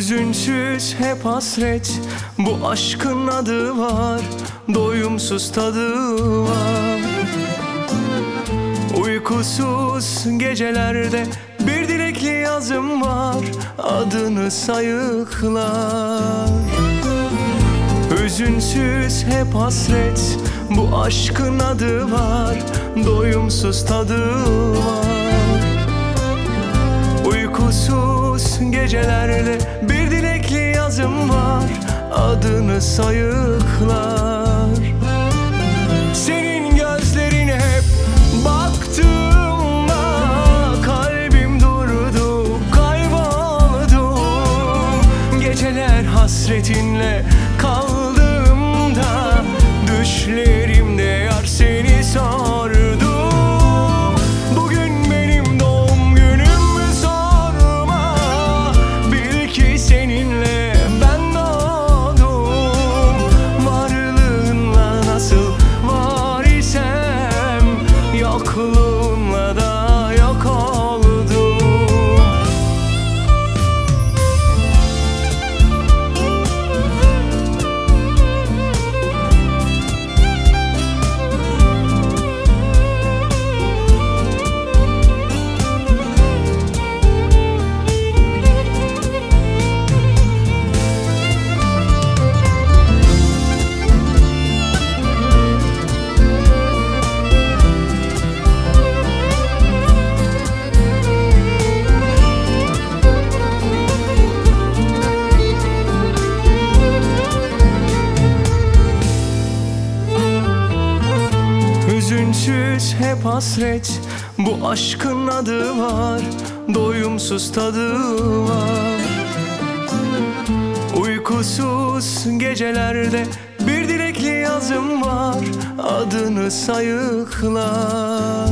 Hüzünsüz hep hasret Bu aşkın adı var Doyumsuz tadı var. Uykusuz gecelerde Bir dilekli yazım var Adını sayıklar. Hüzünsüz hep hasret Bu aşkın adı var Doyumsuz tadı var Uykusuz gecelerde Bir dilekli yazım var Adını sayıklar. Senin gözlerine hep baktığımda Kalbim durdu, kayboldum Geceler hasretinle hep hasret. Bu aşkın adı var Doyumsuz tadı var. Uykusuz gecelerde Bir dilekli yazım var Adını sayıklar.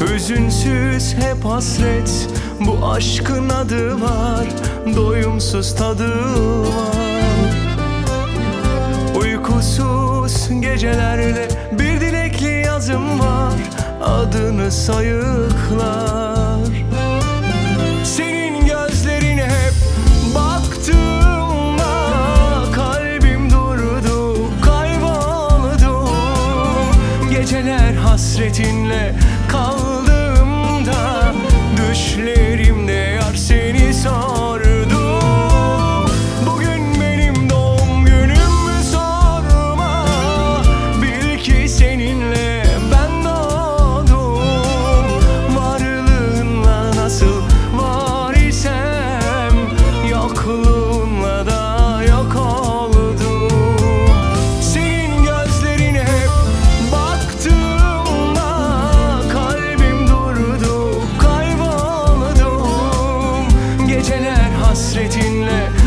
Hüzünsüz hep hasret Bu aşkın adı var Doyumsuz tadı var. Uykusuz gecelerde Adını sayıklar. Senin gözlerine hep baktığımda Kalbim durdu, kayboldum Geceler hasretinle kaldım hasretinle